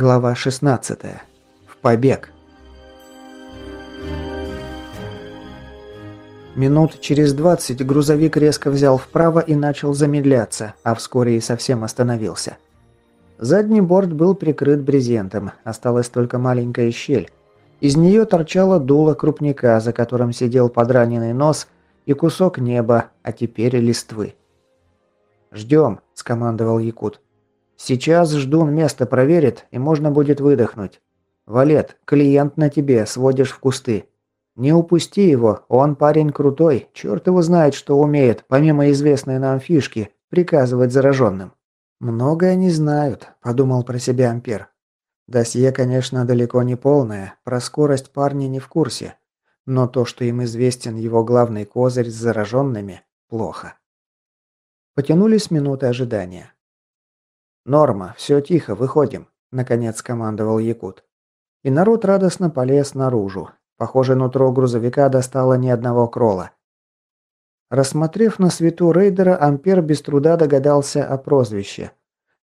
Глава 16. В побег. Минут через 20 грузовик резко взял вправо и начал замедляться, а вскоре и совсем остановился. Задний борт был прикрыт брезентом, осталась только маленькая щель. Из нее торчало дуло крупника, за которым сидел подраненный нос и кусок неба, а теперь листвы. «Ждем», – скомандовал Якут. Сейчас ждун место проверит, и можно будет выдохнуть. Валет, клиент на тебе, сводишь в кусты. Не упусти его, он парень крутой, черт его знает, что умеет, помимо известной нам фишки, приказывать зараженным. «Многое не знают», – подумал про себя Ампер. Досье, конечно, далеко не полное, про скорость парни не в курсе. Но то, что им известен его главный козырь с зараженными, плохо. Потянулись минуты ожидания. «Норма, все тихо, выходим», – наконец командовал Якут. И народ радостно полез наружу. Похоже, нутро грузовика достало ни одного крола. Рассмотрев на свету рейдера, Ампер без труда догадался о прозвище.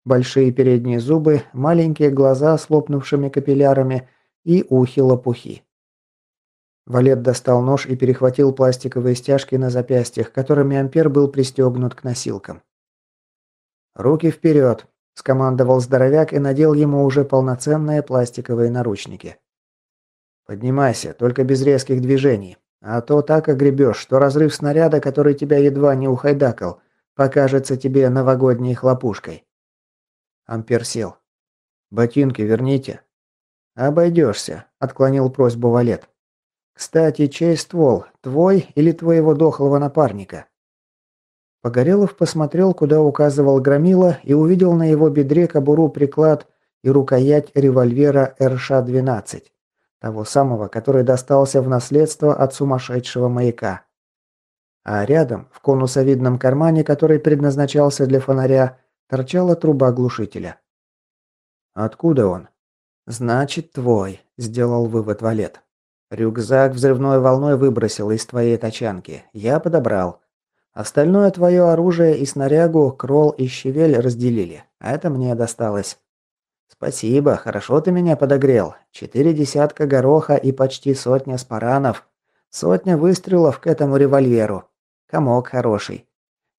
Большие передние зубы, маленькие глаза с лопнувшими капиллярами и ухи-лопухи. Валет достал нож и перехватил пластиковые стяжки на запястьях, которыми Ампер был пристегнут к носилкам. «Руки вперед!» Скомандовал здоровяк и надел ему уже полноценные пластиковые наручники. Поднимайся, только без резких движений, а то так огребешь, что разрыв снаряда, который тебя едва не ухайдакал, покажется тебе новогодней хлопушкой. Ампер сел. Ботинки верните. Обойдешься, отклонил просьбу Валет. Кстати, чей ствол, твой или твоего дохлого напарника? Погорелов посмотрел, куда указывал Громила, и увидел на его бедре кобуру приклад и рукоять револьвера РШ-12, того самого, который достался в наследство от сумасшедшего маяка. А рядом, в конусовидном кармане, который предназначался для фонаря, торчала труба глушителя. «Откуда он?» «Значит, твой», – сделал вывод Валет. «Рюкзак взрывной волной выбросил из твоей тачанки. Я подобрал. Остальное твое оружие и снарягу Кролл и Щевель разделили, а это мне досталось. Спасибо, хорошо ты меня подогрел. Четыре десятка гороха и почти сотня спаранов. Сотня выстрелов к этому револьверу. Комок хороший.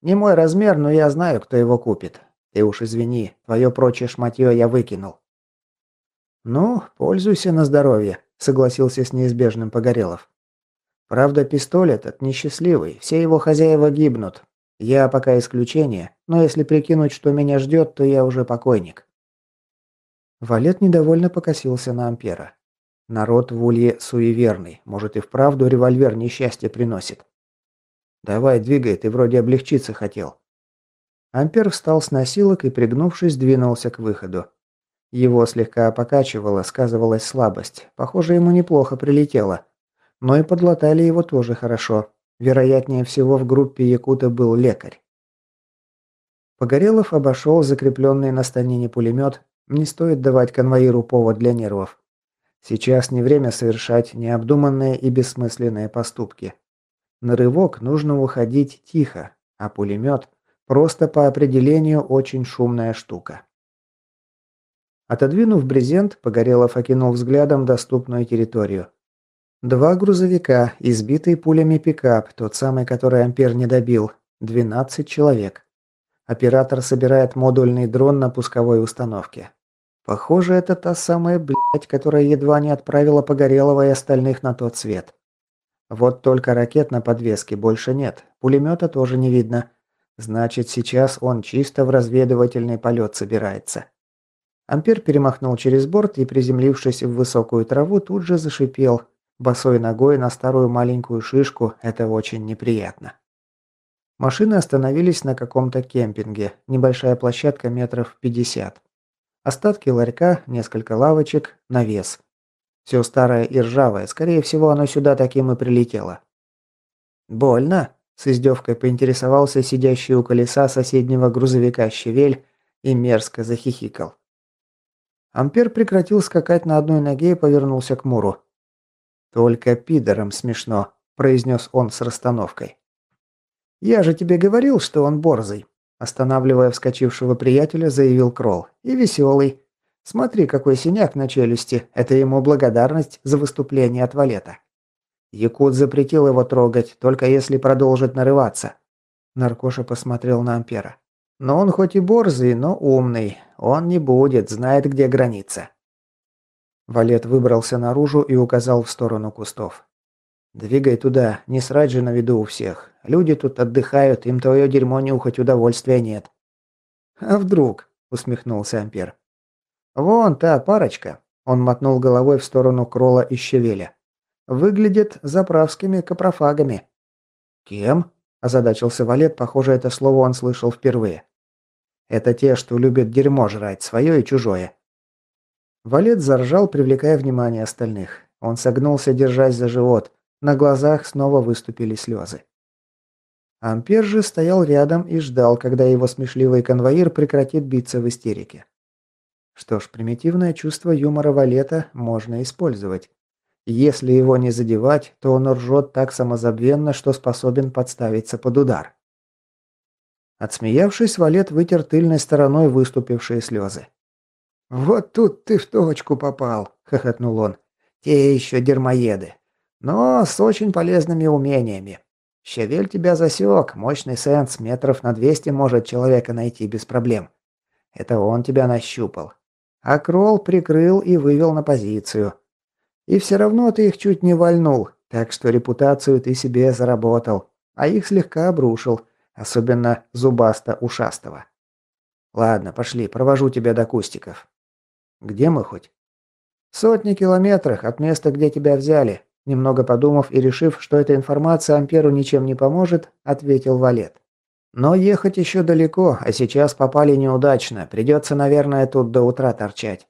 Не мой размер, но я знаю, кто его купит. Ты уж извини, твое прочее шматье я выкинул. Ну, пользуйся на здоровье, согласился с неизбежным Погорелов. Правда, пистоль этот несчастливый, все его хозяева гибнут. Я пока исключение, но если прикинуть, что меня ждет, то я уже покойник. Валет недовольно покосился на Ампера. Народ в Улье суеверный, может и вправду револьвер несчастье приносит. Давай, двигай, ты вроде облегчиться хотел. Ампер встал с носилок и, пригнувшись, двинулся к выходу. Его слегка покачивало, сказывалась слабость. Похоже, ему неплохо прилетело. Но и подлатали его тоже хорошо. Вероятнее всего, в группе Якута был лекарь. Погорелов обошел закрепленный на станине пулемет. Не стоит давать конвоиру повод для нервов. Сейчас не время совершать необдуманные и бессмысленные поступки. На рывок нужно уходить тихо, а пулемет просто по определению очень шумная штука. Отодвинув брезент, Погорелов окинул взглядом доступную территорию. Два грузовика, избитый пулями пикап, тот самый, который Ампер не добил. 12 человек. Оператор собирает модульный дрон на пусковой установке. Похоже, это та самая блядь, которая едва не отправила Погорелого и остальных на тот свет. Вот только ракет на подвеске больше нет, пулемета тоже не видно. Значит, сейчас он чисто в разведывательный полет собирается. Ампер перемахнул через борт и, приземлившись в высокую траву, тут же зашипел – Босой ногой на старую маленькую шишку – это очень неприятно. Машины остановились на каком-то кемпинге, небольшая площадка метров 50. Остатки ларька, несколько лавочек, навес. Все старое и ржавое, скорее всего, оно сюда таким и прилетело. «Больно?» – с издевкой поинтересовался сидящий у колеса соседнего грузовика щавель и мерзко захихикал. Ампер прекратил скакать на одной ноге и повернулся к Муру. «Только пидором смешно», – произнес он с расстановкой. «Я же тебе говорил, что он борзый», – останавливая вскочившего приятеля, заявил Кролл. «И веселый. Смотри, какой синяк на челюсти. Это ему благодарность за выступление от Валета. Якут запретил его трогать, только если продолжит нарываться. Наркоша посмотрел на Ампера. Но он хоть и борзый, но умный. Он не будет, знает, где граница. Валет выбрался наружу и указал в сторону кустов. «Двигай туда, не срать же на виду у всех. Люди тут отдыхают, им твое дерьмо нюхать удовольствия нет». «А вдруг?» – усмехнулся Ампер. «Вон та парочка», – он мотнул головой в сторону Крола и Щавеля. «Выглядит заправскими капрофагами». «Кем?» – озадачился Валет, похоже, это слово он слышал впервые. «Это те, что любят дерьмо жрать, свое и чужое». Валет заржал, привлекая внимание остальных. Он согнулся, держась за живот. На глазах снова выступили слезы. Ампер же стоял рядом и ждал, когда его смешливый конвоир прекратит биться в истерике. Что ж, примитивное чувство юмора Валета можно использовать. Если его не задевать, то он ржет так самозабвенно, что способен подставиться под удар. Отсмеявшись, Валет вытер тыльной стороной выступившие слезы. «Вот тут ты в точку попал», — хохотнул он. «Те еще дермоеды но с очень полезными умениями. Щавель тебя засек, мощный сенс, метров на 200 может человека найти без проблем. Это он тебя нащупал. А Кролл прикрыл и вывел на позицию. И все равно ты их чуть не вальнул, так что репутацию ты себе заработал, а их слегка обрушил, особенно зубасто-ушастого. Ладно, пошли, провожу тебя до кустиков. Где мы хоть? Сотни километрах от места, где тебя взяли. Немного подумав и решив, что эта информация Амперу ничем не поможет, ответил Валет. Но ехать еще далеко, а сейчас попали неудачно. Придется, наверное, тут до утра торчать.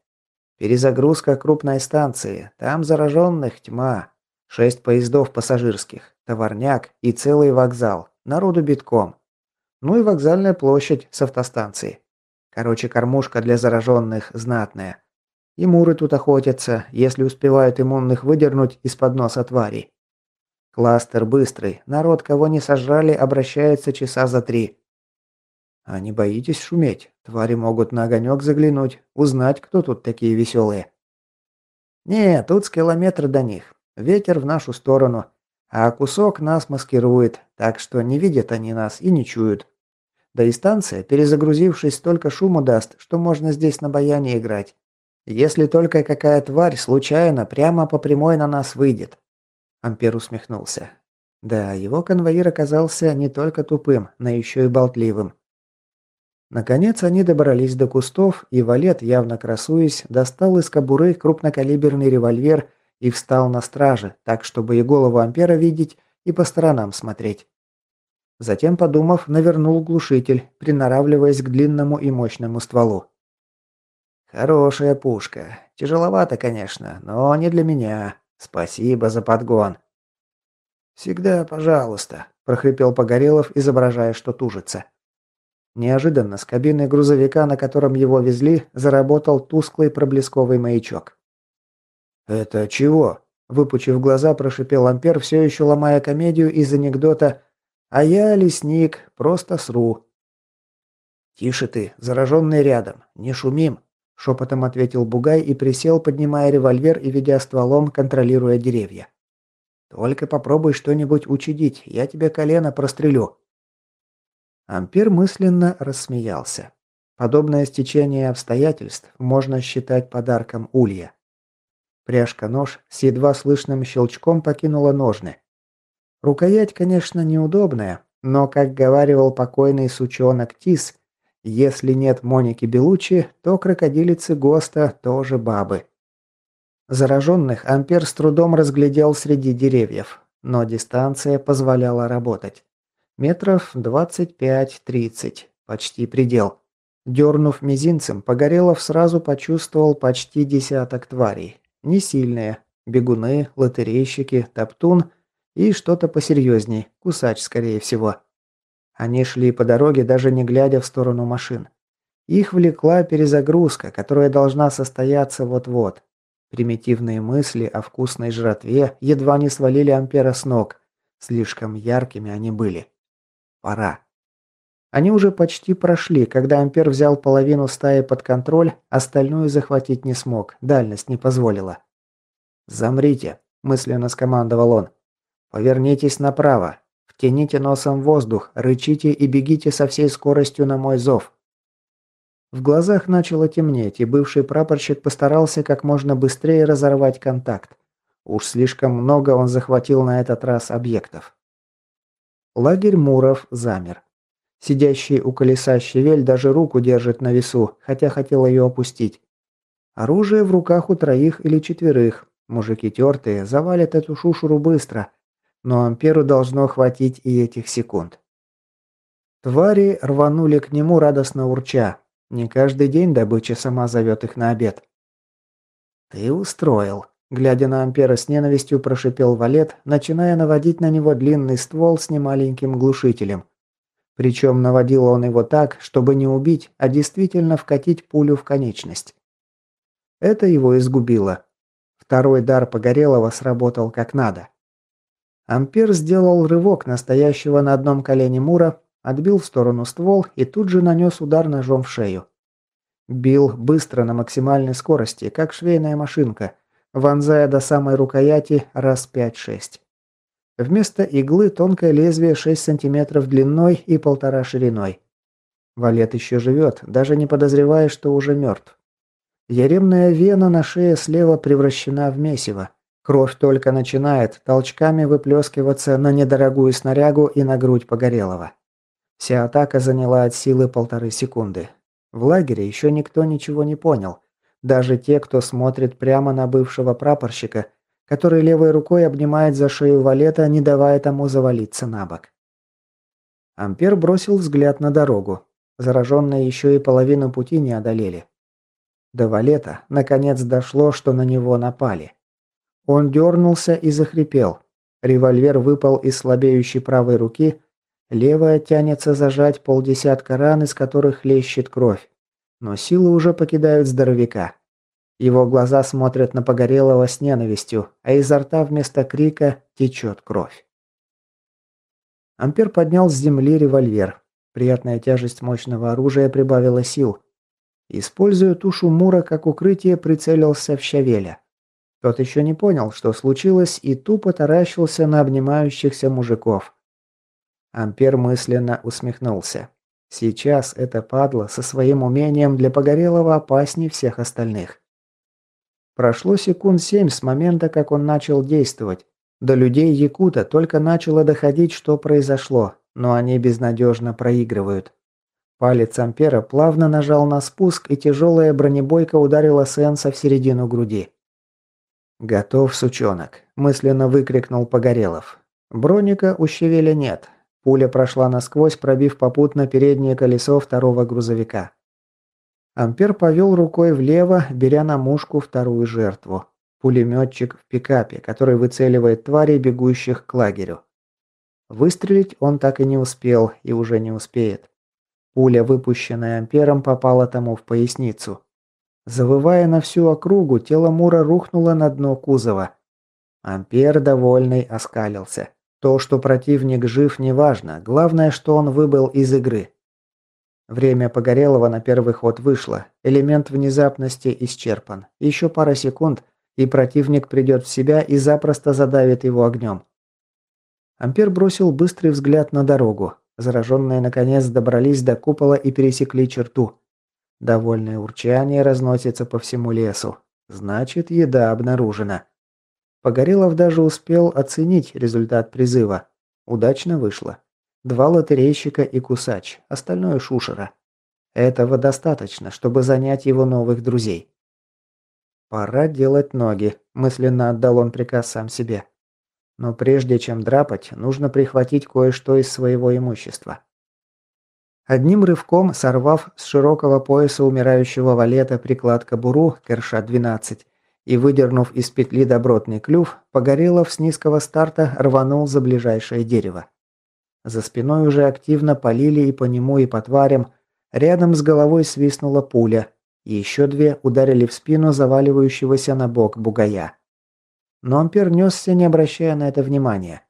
Перезагрузка крупной станции. Там зараженных тьма. Шесть поездов пассажирских, товарняк и целый вокзал. Народу битком. Ну и вокзальная площадь с автостанцией. Короче, кормушка для зараженных знатная. И муры тут охотятся, если успевают иммунных выдернуть из-под носа тварей. Кластер быстрый, народ, кого не сожрали, обращается часа за три. А не боитесь шуметь? Твари могут на огонек заглянуть, узнать, кто тут такие веселые. Не, тут с километра до них. Ветер в нашу сторону. А кусок нас маскирует, так что не видят они нас и не чуют. Да и станция, перезагрузившись, столько шума даст, что можно здесь на баяне играть. Если только какая тварь случайно прямо по прямой на нас выйдет. Ампер усмехнулся. Да, его конвоир оказался не только тупым, но еще и болтливым. Наконец они добрались до кустов, и Валет, явно красуясь, достал из кобуры крупнокалиберный револьвер и встал на страже, так, чтобы и голову Ампера видеть, и по сторонам смотреть. Затем, подумав, навернул глушитель, приноравливаясь к длинному и мощному стволу. Хорошая пушка. Тяжеловато, конечно, но не для меня. Спасибо за подгон. Всегда, пожалуйста, прохрипел Погорелов, изображая, что тужится. Неожиданно с кабины грузовика, на котором его везли, заработал тусклый проблесковый маячок. «Это чего?» – выпучив глаза, прошипел Ампер, все еще ломая комедию из анекдота «А я, лесник, просто сру». «Тише ты, зараженный рядом, не шумим», Шепотом ответил Бугай и присел, поднимая револьвер и ведя стволом, контролируя деревья. «Только попробуй что-нибудь учудить, я тебе колено прострелю». Ампер мысленно рассмеялся. Подобное стечение обстоятельств можно считать подарком Улья. Пряжка-нож с едва слышным щелчком покинула ножны. Рукоять, конечно, неудобная, но, как говаривал покойный сучонок Тис, если нет Моники Белучи, то крокодилицы Госта тоже бабы. Зараженных Ампер с трудом разглядел среди деревьев, но дистанция позволяла работать. Метров 25-30, почти предел. Дернув мизинцем, Погорелов сразу почувствовал почти десяток тварей. Не сильные. Бегуны, лотерейщики, топтун и что-то посерьезней, кусач, скорее всего. Они шли по дороге, даже не глядя в сторону машин. Их влекла перезагрузка, которая должна состояться вот-вот. Примитивные мысли о вкусной жратве едва не свалили Ампера с ног. Слишком яркими они были. Пора. Они уже почти прошли, когда Ампер взял половину стаи под контроль, остальную захватить не смог, дальность не позволила. «Замрите», – мысленно скомандовал он. «Повернитесь направо. Втяните носом воздух, рычите и бегите со всей скоростью на мой зов». В глазах начало темнеть, и бывший прапорщик постарался как можно быстрее разорвать контакт. Уж слишком много он захватил на этот раз объектов. Лагерь Муров замер. Сидящий у колеса щавель даже руку держит на весу, хотя хотел ее опустить. Оружие в руках у троих или четверых. Мужики тертые, завалят эту шушуру быстро. Но Амперу должно хватить и этих секунд. Твари рванули к нему радостно урча. Не каждый день добыча сама зовет их на обед. «Ты устроил», – глядя на Ампера с ненавистью, прошипел Валет, начиная наводить на него длинный ствол с немаленьким глушителем – причем наводил он его так, чтобы не убить, а действительно вкатить пулю в конечность. Это его изгубило. Второй дар Погорелого сработал как надо. Ампер сделал рывок настоящего на одном колене Мура, отбил в сторону ствол и тут же нанес удар ножом в шею. Бил быстро на максимальной скорости, как швейная машинка, вонзая до самой рукояти раз пять-шесть. Вместо иглы тонкое лезвие 6 сантиметров длиной и полтора шириной. Валет еще живет, даже не подозревая, что уже мертв. Яремная вена на шее слева превращена в месиво. Кровь только начинает толчками выплескиваться на недорогую снарягу и на грудь Погорелого. Вся атака заняла от силы полторы секунды. В лагере еще никто ничего не понял. Даже те, кто смотрит прямо на бывшего прапорщика который левой рукой обнимает за шею Валета, не давая тому завалиться на бок. Ампер бросил взгляд на дорогу. Зараженные еще и половину пути не одолели. До Валета наконец дошло, что на него напали. Он дернулся и захрипел. Револьвер выпал из слабеющей правой руки, левая тянется зажать полдесятка ран, из которых лещет кровь. Но силы уже покидают здоровяка. Его глаза смотрят на Погорелого с ненавистью, а изо рта вместо крика течет кровь. Ампер поднял с земли револьвер. Приятная тяжесть мощного оружия прибавила сил. Используя тушу Мура как укрытие, прицелился в Щавеля. Тот еще не понял, что случилось, и тупо таращился на обнимающихся мужиков. Ампер мысленно усмехнулся. Сейчас это падла со своим умением для Погорелого опаснее всех остальных. Прошло секунд семь с момента, как он начал действовать. До людей Якута только начало доходить, что произошло, но они безнадежно проигрывают. Палец Ампера плавно нажал на спуск, и тяжелая бронебойка ударила Сенса в середину груди. «Готов, сучонок», – мысленно выкрикнул Погорелов. Броника у Щавеля нет. Пуля прошла насквозь, пробив попутно переднее колесо второго грузовика. Ампер повел рукой влево, беря на мушку вторую жертву. Пулеметчик в пикапе, который выцеливает тварей, бегущих к лагерю. Выстрелить он так и не успел и уже не успеет. Пуля, выпущенная Ампером, попала тому в поясницу. Завывая на всю округу, тело Мура рухнуло на дно кузова. Ампер, довольный, оскалился. То, что противник жив, неважно. Главное, что он выбыл из игры. Время Погорелого на первый ход вышло. Элемент внезапности исчерпан. Еще пара секунд, и противник придет в себя и запросто задавит его огнем. Ампер бросил быстрый взгляд на дорогу. Зараженные наконец добрались до купола и пересекли черту. Довольное урчание разносится по всему лесу. Значит, еда обнаружена. Погорелов даже успел оценить результат призыва. Удачно вышло. Два лотерейщика и кусач, остальное шушера. Этого достаточно, чтобы занять его новых друзей. «Пора делать ноги», – мысленно отдал он приказ сам себе. «Но прежде чем драпать, нужно прихватить кое-что из своего имущества». Одним рывком, сорвав с широкого пояса умирающего валета приклад кобуру Керша-12 и выдернув из петли добротный клюв, Погорелов с низкого старта рванул за ближайшее дерево. За спиной уже активно полили и по нему, и по тварям. Рядом с головой свистнула пуля. Еще две ударили в спину заваливающегося на бок бугая. Но Ампер несся, не обращая на это внимания.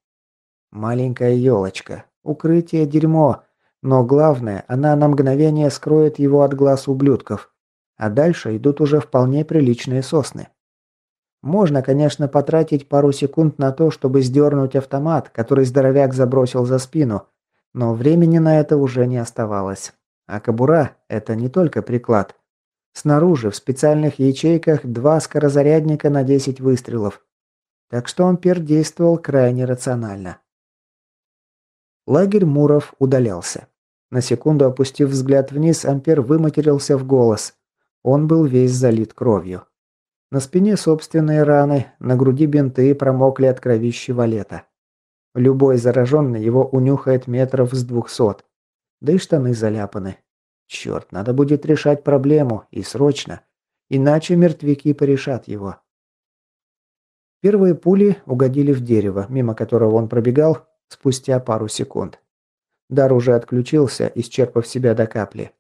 Маленькая елочка. Укрытие дерьмо. Но главное, она на мгновение скроет его от глаз ублюдков. А дальше идут уже вполне приличные сосны. Можно, конечно, потратить пару секунд на то, чтобы сдернуть автомат, который здоровяк забросил за спину, но времени на это уже не оставалось. А кобура – это не только приклад. Снаружи, в специальных ячейках, два скорозарядника на 10 выстрелов. Так что Ампер действовал крайне рационально. Лагерь Муров удалялся. На секунду опустив взгляд вниз, Ампер выматерился в голос. Он был весь залит кровью. На спине собственные раны, на груди бинты промокли от кровищи валета. Любой зараженный его унюхает метров с двухсот. Да и штаны заляпаны. Черт, надо будет решать проблему, и срочно. Иначе мертвяки порешат его. Первые пули угодили в дерево, мимо которого он пробегал спустя пару секунд. Дар уже отключился, исчерпав себя до капли.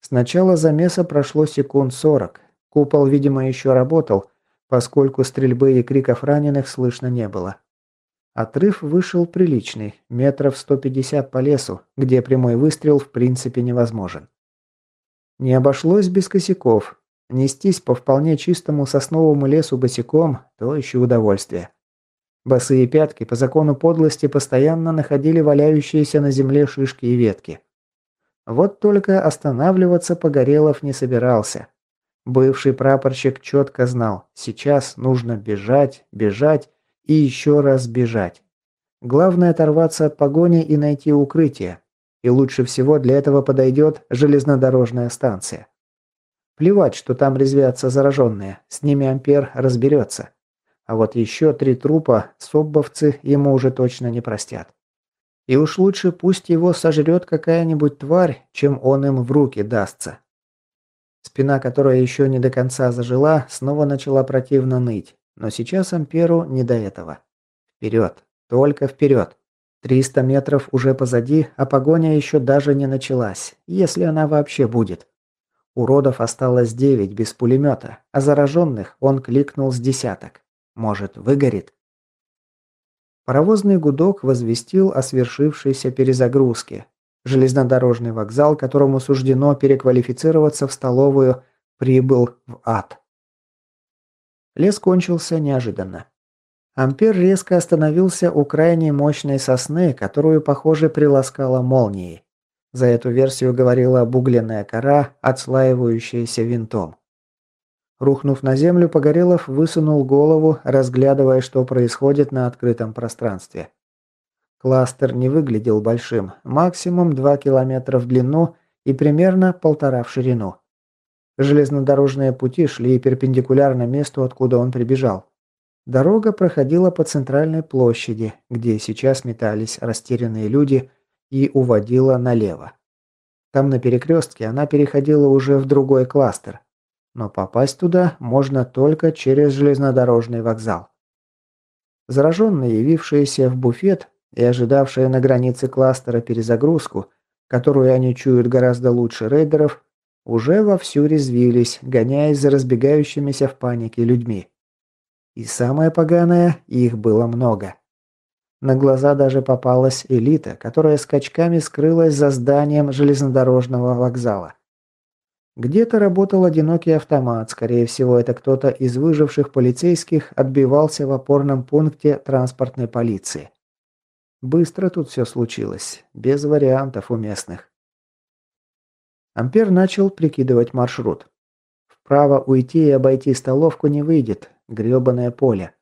С начала замеса прошло секунд сорок. Купол, видимо, еще работал, поскольку стрельбы и криков раненых слышно не было. Отрыв вышел приличный, метров 150 по лесу, где прямой выстрел в принципе невозможен. Не обошлось без косяков. Нестись по вполне чистому сосновому лесу босиком – то еще удовольствие. Босые пятки по закону подлости постоянно находили валяющиеся на земле шишки и ветки. Вот только останавливаться Погорелов не собирался. Бывший прапорщик четко знал, сейчас нужно бежать, бежать и еще раз бежать. Главное оторваться от погони и найти укрытие. И лучше всего для этого подойдет железнодорожная станция. Плевать, что там резвятся зараженные, с ними Ампер разберется. А вот еще три трупа соббовцы ему уже точно не простят. И уж лучше пусть его сожрет какая-нибудь тварь, чем он им в руки дастся. Спина, которая еще не до конца зажила, снова начала противно ныть. Но сейчас Амперу не до этого. Вперед, только вперед. 300 метров уже позади, а погоня еще даже не началась, если она вообще будет. Уродов осталось 9 без пулемета, а зараженных он кликнул с десяток. Может, выгорит? Паровозный гудок возвестил о свершившейся перезагрузке, Железнодорожный вокзал, которому суждено переквалифицироваться в столовую, прибыл в ад. Лес кончился неожиданно. Ампер резко остановился у крайне мощной сосны, которую, похоже, приласкала молнией. За эту версию говорила обугленная кора, отслаивающаяся винтом. Рухнув на землю, Погорелов высунул голову, разглядывая, что происходит на открытом пространстве. Кластер не выглядел большим, максимум 2 километра в длину и примерно полтора в ширину. Железнодорожные пути шли перпендикулярно месту, откуда он прибежал. Дорога проходила по центральной площади, где сейчас метались растерянные люди, и уводила налево. Там на перекрестке она переходила уже в другой кластер. Но попасть туда можно только через железнодорожный вокзал. Зараженные, явившиеся в буфет, и ожидавшие на границе кластера перезагрузку, которую они чуют гораздо лучше рейдеров, уже вовсю резвились, гоняясь за разбегающимися в панике людьми. И самое поганое, их было много. На глаза даже попалась элита, которая скачками скрылась за зданием железнодорожного вокзала. Где-то работал одинокий автомат, скорее всего, это кто-то из выживших полицейских отбивался в опорном пункте транспортной полиции. Быстро тут все случилось, без вариантов у местных. Ампер начал прикидывать маршрут. Вправо уйти и обойти столовку не выйдет, грёбаное поле.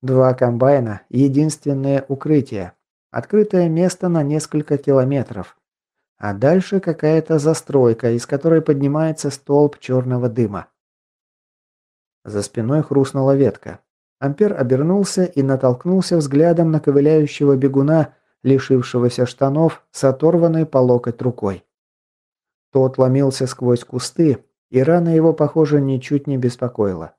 Два комбайна – единственное укрытие. Открытое место на несколько километров. А дальше какая-то застройка, из которой поднимается столб черного дыма. За спиной хрустнула ветка. Ампер обернулся и натолкнулся взглядом на ковыляющего бегуна, лишившегося штанов, с оторванной по локоть рукой. Тот ломился сквозь кусты, и рана его, похоже, ничуть не беспокоила.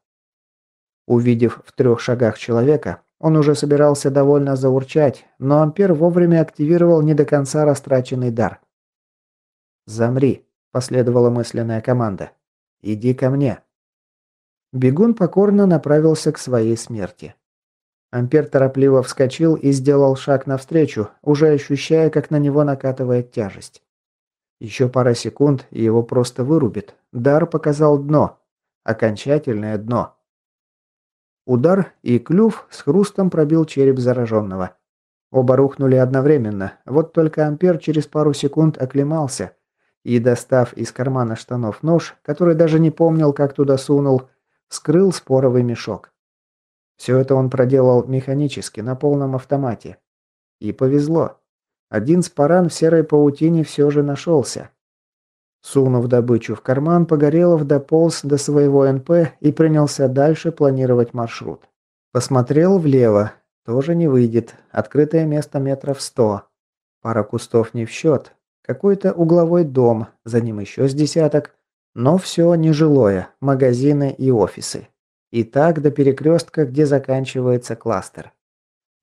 Увидев в трех шагах человека, он уже собирался довольно заурчать, но Ампер вовремя активировал не до конца растраченный дар. «Замри», – последовала мысленная команда. «Иди ко мне». Бегун покорно направился к своей смерти. Ампер торопливо вскочил и сделал шаг навстречу, уже ощущая, как на него накатывает тяжесть. Еще пара секунд, и его просто вырубит. Дар показал дно. Окончательное дно. Удар и клюв с хрустом пробил череп зараженного. Оба рухнули одновременно, вот только Ампер через пару секунд оклемался и, достав из кармана штанов нож, который даже не помнил, как туда сунул, скрыл споровый мешок. Все это он проделал механически, на полном автомате. И повезло. Один спаран в серой паутине все же нашелся. Сунув добычу в карман, Погорелов дополз до своего НП и принялся дальше планировать маршрут. Посмотрел влево. Тоже не выйдет. Открытое место метров сто. Пара кустов не в счет. Какой-то угловой дом, за ним еще с десяток. Но все нежилое, магазины и офисы. И так до перекрестка, где заканчивается кластер.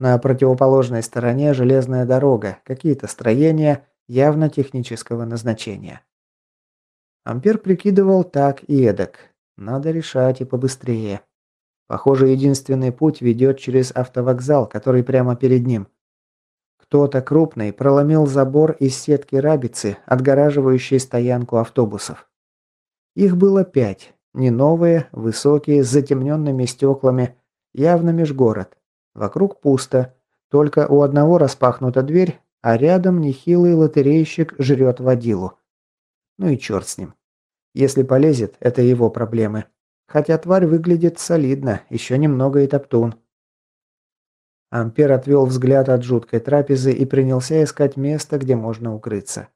На противоположной стороне железная дорога, какие-то строения, явно технического назначения. Ампер прикидывал так и эдак. Надо решать и побыстрее. Похоже, единственный путь ведет через автовокзал, который прямо перед ним. Кто-то крупный проломил забор из сетки рабицы, отгораживающей стоянку автобусов. Их было пять. Не новые, высокие, с затемненными стеклами, явно межгород. Вокруг пусто. Только у одного распахнута дверь, а рядом нехилый лотерейщик жрет водилу. Ну и черт с ним. Если полезет, это его проблемы. Хотя тварь выглядит солидно, еще немного и топтун. Ампер отвел взгляд от жуткой трапезы и принялся искать место, где можно укрыться.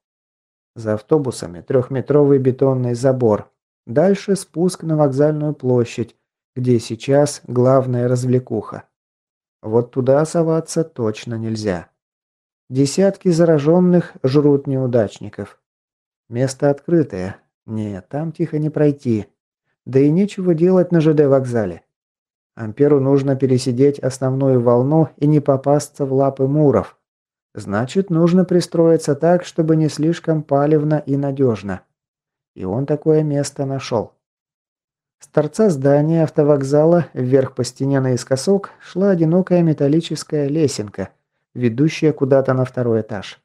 За автобусами трехметровый бетонный забор. Дальше спуск на вокзальную площадь, где сейчас главная развлекуха. Вот туда соваться точно нельзя. Десятки зараженных жрут неудачников. Место открытое. Нет, там тихо не пройти. Да и нечего делать на ЖД вокзале. Амперу нужно пересидеть основную волну и не попасться в лапы муров. Значит, нужно пристроиться так, чтобы не слишком палевно и надежно. И он такое место нашел. С торца здания автовокзала вверх по стене наискосок шла одинокая металлическая лесенка, ведущая куда-то на второй этаж.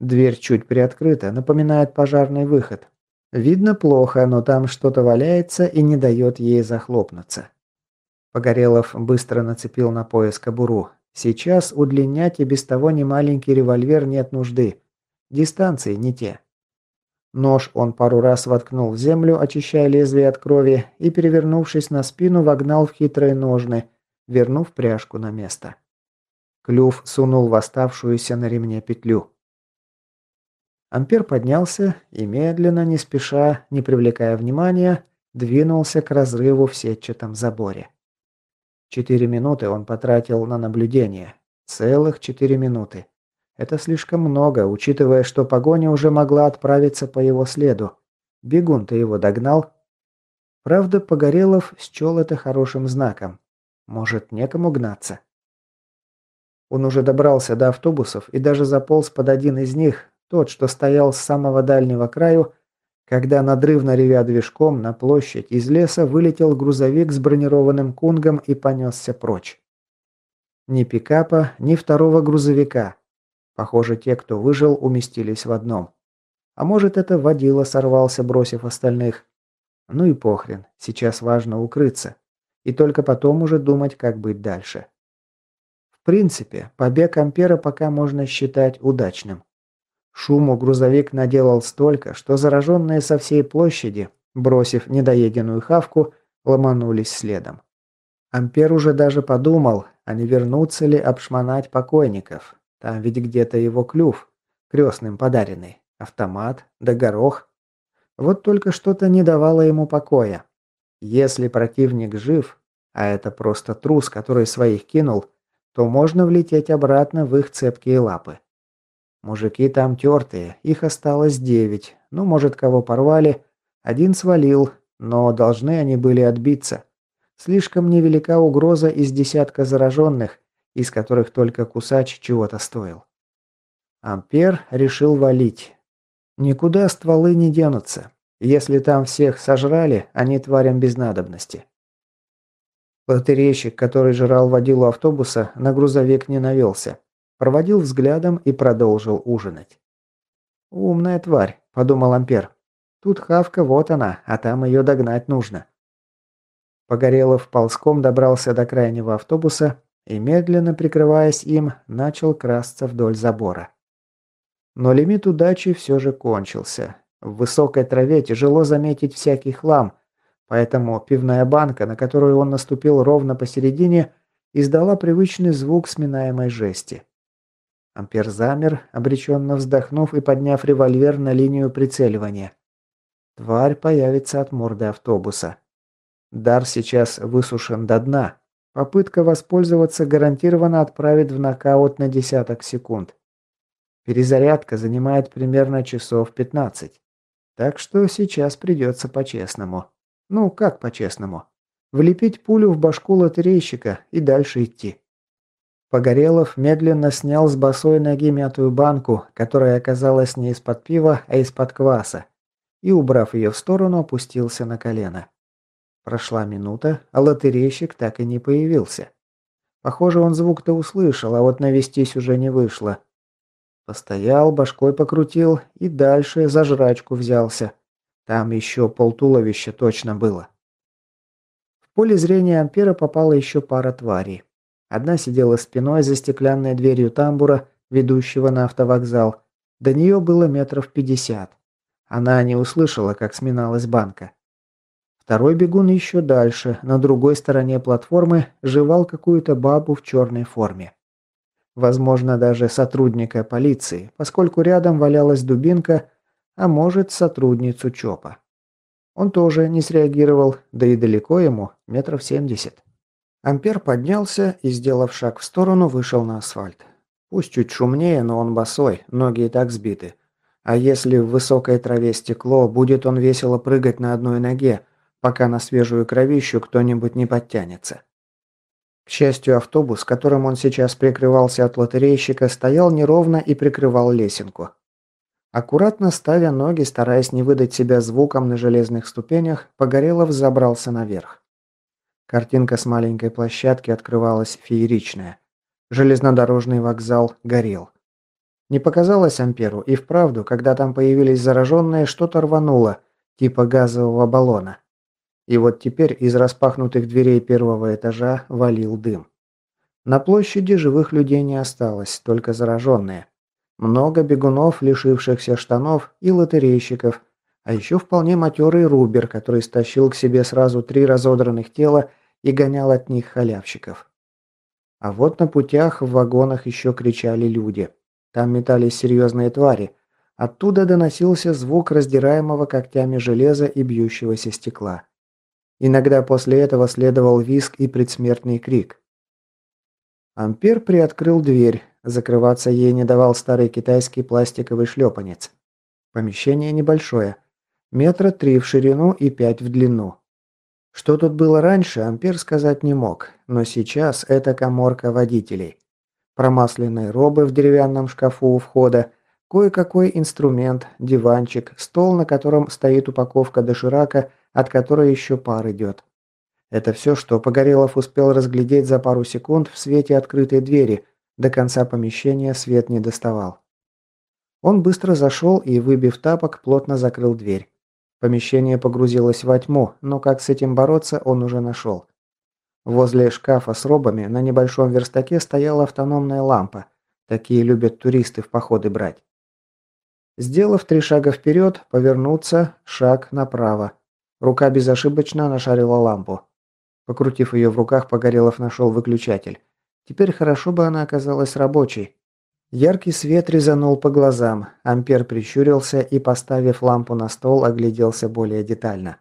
Дверь чуть приоткрыта, напоминает пожарный выход. Видно плохо, но там что-то валяется и не дает ей захлопнуться. Погорелов быстро нацепил на пояс кобуру. Сейчас удлинять и без того немаленький револьвер нет нужды. Дистанции не те. Нож он пару раз воткнул в землю, очищая лезвие от крови, и, перевернувшись на спину, вогнал в хитрые ножны, вернув пряжку на место. Клюв сунул в оставшуюся на ремне петлю. Ампер поднялся и медленно, не спеша, не привлекая внимания, двинулся к разрыву в сетчатом заборе. Четыре минуты он потратил на наблюдение. Целых четыре минуты. Это слишком много, учитывая, что погоня уже могла отправиться по его следу. Бегун-то его догнал. Правда, Погорелов счел это хорошим знаком. Может, некому гнаться. Он уже добрался до автобусов и даже заполз под один из них, тот, что стоял с самого дальнего краю, когда надрывно ревя движком на площадь из леса вылетел грузовик с бронированным кунгом и понесся прочь. Ни пикапа, ни второго грузовика. Похоже, те, кто выжил, уместились в одном. А может, это водила сорвался, бросив остальных. Ну и похрен, сейчас важно укрыться. И только потом уже думать, как быть дальше. В принципе, побег Ампера пока можно считать удачным. Шуму грузовик наделал столько, что зараженные со всей площади, бросив недоеденную хавку, ломанулись следом. Ампер уже даже подумал, а не вернуться ли обшмонать покойников. Там ведь где-то его клюв, крестным подаренный, автомат, да горох. Вот только что-то не давало ему покоя. Если противник жив, а это просто трус, который своих кинул, то можно влететь обратно в их цепкие лапы. Мужики там тертые, их осталось девять. Ну, может, кого порвали. Один свалил, но должны они были отбиться. Слишком невелика угроза из десятка зараженных, из которых только кусач чего-то стоил. Ампер решил валить. Никуда стволы не денутся. Если там всех сожрали, они тварям без надобности. Лотерейщик, который жрал водилу автобуса, на грузовик не навелся. Проводил взглядом и продолжил ужинать. «Умная тварь», – подумал Ампер. Тут хавка, вот она, а там ее догнать нужно. Погорелов ползком добрался до крайнего автобуса и, медленно прикрываясь им, начал красться вдоль забора. Но лимит удачи все же кончился. В высокой траве тяжело заметить всякий хлам, поэтому пивная банка, на которую он наступил ровно посередине, издала привычный звук сминаемой жести. Ампер замер, обреченно вздохнув и подняв револьвер на линию прицеливания. Тварь появится от морды автобуса. Дар сейчас высушен до дна. Попытка воспользоваться гарантированно отправит в нокаут на десяток секунд. Перезарядка занимает примерно часов 15. Так что сейчас придется по-честному. Ну, как по-честному? Влепить пулю в башку лотерейщика и дальше идти. Погорелов медленно снял с босой ноги мятую банку, которая оказалась не из-под пива, а из-под кваса, и, убрав ее в сторону, опустился на колено. Прошла минута, а лотерейщик так и не появился. Похоже, он звук-то услышал, а вот навестись уже не вышло. Постоял, башкой покрутил и дальше за жрачку взялся. Там еще полтуловища точно было. В поле зрения Ампера попала еще пара тварей. Одна сидела спиной за стеклянной дверью тамбура, ведущего на автовокзал. До нее было метров пятьдесят. Она не услышала, как сминалась банка. Второй бегун еще дальше, на другой стороне платформы, жевал какую-то бабу в черной форме. Возможно, даже сотрудника полиции, поскольку рядом валялась дубинка, а может, сотрудницу ЧОПа. Он тоже не среагировал, да и далеко ему, метров семьдесят. Ампер поднялся и, сделав шаг в сторону, вышел на асфальт. Пусть чуть шумнее, но он босой, ноги и так сбиты. А если в высокой траве стекло, будет он весело прыгать на одной ноге, пока на свежую кровищу кто-нибудь не подтянется. К счастью, автобус, которым он сейчас прикрывался от лотерейщика, стоял неровно и прикрывал лесенку. Аккуратно ставя ноги, стараясь не выдать себя звуком на железных ступенях, Погорелов забрался наверх. Картинка с маленькой площадки открывалась фееричная. Железнодорожный вокзал горел. Не показалось Амперу, и вправду, когда там появились зараженные, что-то рвануло, типа газового баллона. И вот теперь из распахнутых дверей первого этажа валил дым. На площади живых людей не осталось, только зараженные. Много бегунов, лишившихся штанов, и лотерейщиков, а еще вполне матерый Рубер, который стащил к себе сразу три разодранных тела и гонял от них халявщиков. А вот на путях в вагонах еще кричали люди. Там метались серьезные твари. Оттуда доносился звук раздираемого когтями железа и бьющегося стекла. Иногда после этого следовал визг и предсмертный крик. Ампер приоткрыл дверь. Закрываться ей не давал старый китайский пластиковый шлепанец. Помещение небольшое. Метра три в ширину и пять в длину. Что тут было раньше, Ампер сказать не мог, но сейчас это коморка водителей. Промасленные робы в деревянном шкафу у входа, кое-какой инструмент, диванчик, стол, на котором стоит упаковка доширака от которой еще пар идет. Это все, что Погорелов успел разглядеть за пару секунд в свете открытой двери, до конца помещения свет не доставал. Он быстро зашел и, выбив тапок, плотно закрыл дверь. Помещение погрузилось во тьму, но как с этим бороться, он уже нашел. Возле шкафа с робами на небольшом верстаке стояла автономная лампа. Такие любят туристы в походы брать. Сделав три шага вперед, повернуться, шаг направо. Рука безошибочно нашарила лампу. Покрутив ее в руках, Погорелов нашел выключатель. Теперь хорошо бы она оказалась рабочей. Яркий свет резанул по глазам. Ампер прищурился и, поставив лампу на стол, огляделся более детально.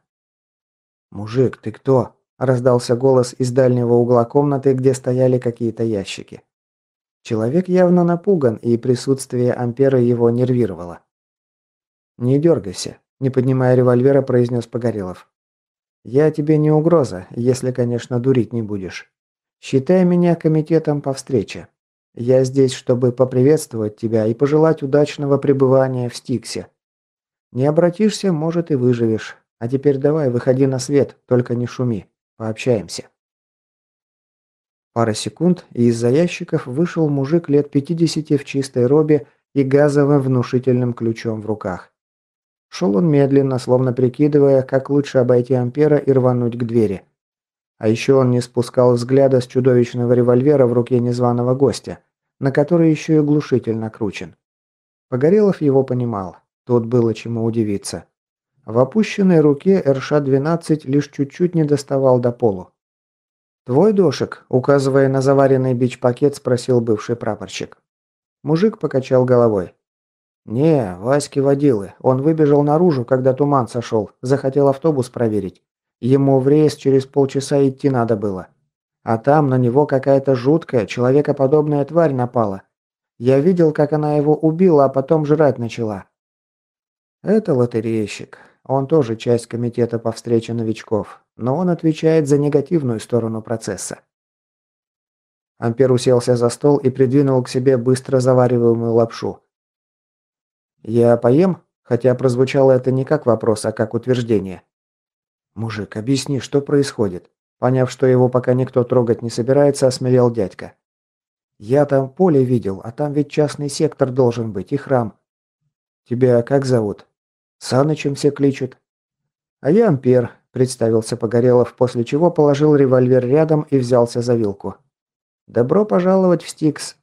«Мужик, ты кто?» – раздался голос из дальнего угла комнаты, где стояли какие-то ящики. Человек явно напуган, и присутствие Ампера его нервировало. «Не дергайся», не поднимая револьвера, произнес Погорелов. «Я тебе не угроза, если, конечно, дурить не будешь. Считай меня комитетом по встрече. Я здесь, чтобы поприветствовать тебя и пожелать удачного пребывания в Стиксе. Не обратишься, может, и выживешь. А теперь давай, выходи на свет, только не шуми. Пообщаемся». Пара секунд, и из-за ящиков вышел мужик лет 50 в чистой робе и газовым внушительным ключом в руках. Шел он медленно, словно прикидывая, как лучше обойти Ампера и рвануть к двери. А еще он не спускал взгляда с чудовищного револьвера в руке незваного гостя, на который еще и глушитель накручен. Погорелов его понимал. Тут было чему удивиться. В опущенной руке РШ-12 лишь чуть-чуть не доставал до полу. «Твой дошек?» – указывая на заваренный бич-пакет, спросил бывший прапорщик. Мужик покачал головой. «Не, Васьки водилы. Он выбежал наружу, когда туман сошел. Захотел автобус проверить. Ему в рейс через полчаса идти надо было. А там на него какая-то жуткая, человекоподобная тварь напала. Я видел, как она его убила, а потом жрать начала». «Это лотерейщик. Он тоже часть комитета по встрече новичков, но он отвечает за негативную сторону процесса». Ампер уселся за стол и придвинул к себе быстро завариваемую лапшу. «Я поем?» Хотя прозвучало это не как вопрос, а как утверждение. «Мужик, объясни, что происходит?» Поняв, что его пока никто трогать не собирается, осмелел дядька. «Я там поле видел, а там ведь частный сектор должен быть и храм. Тебя как зовут?» «Санычем все кличут». «А я Ампер», – представился Погорелов, после чего положил револьвер рядом и взялся за вилку. «Добро пожаловать в Стикс.